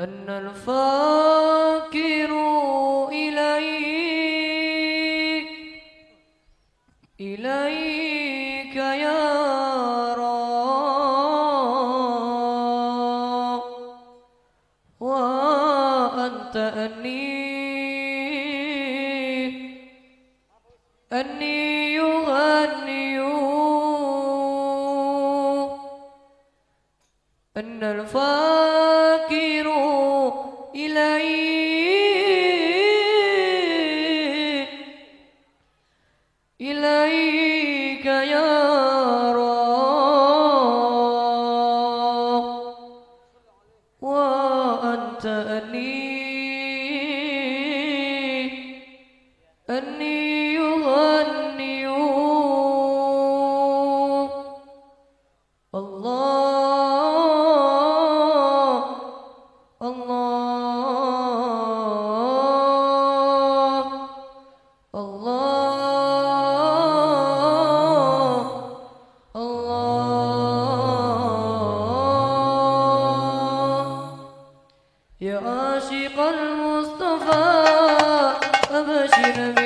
أن الفاكر إليك إليك يا رب. وأنت أني أني إليك يا عاشق المصطفى أبشر بي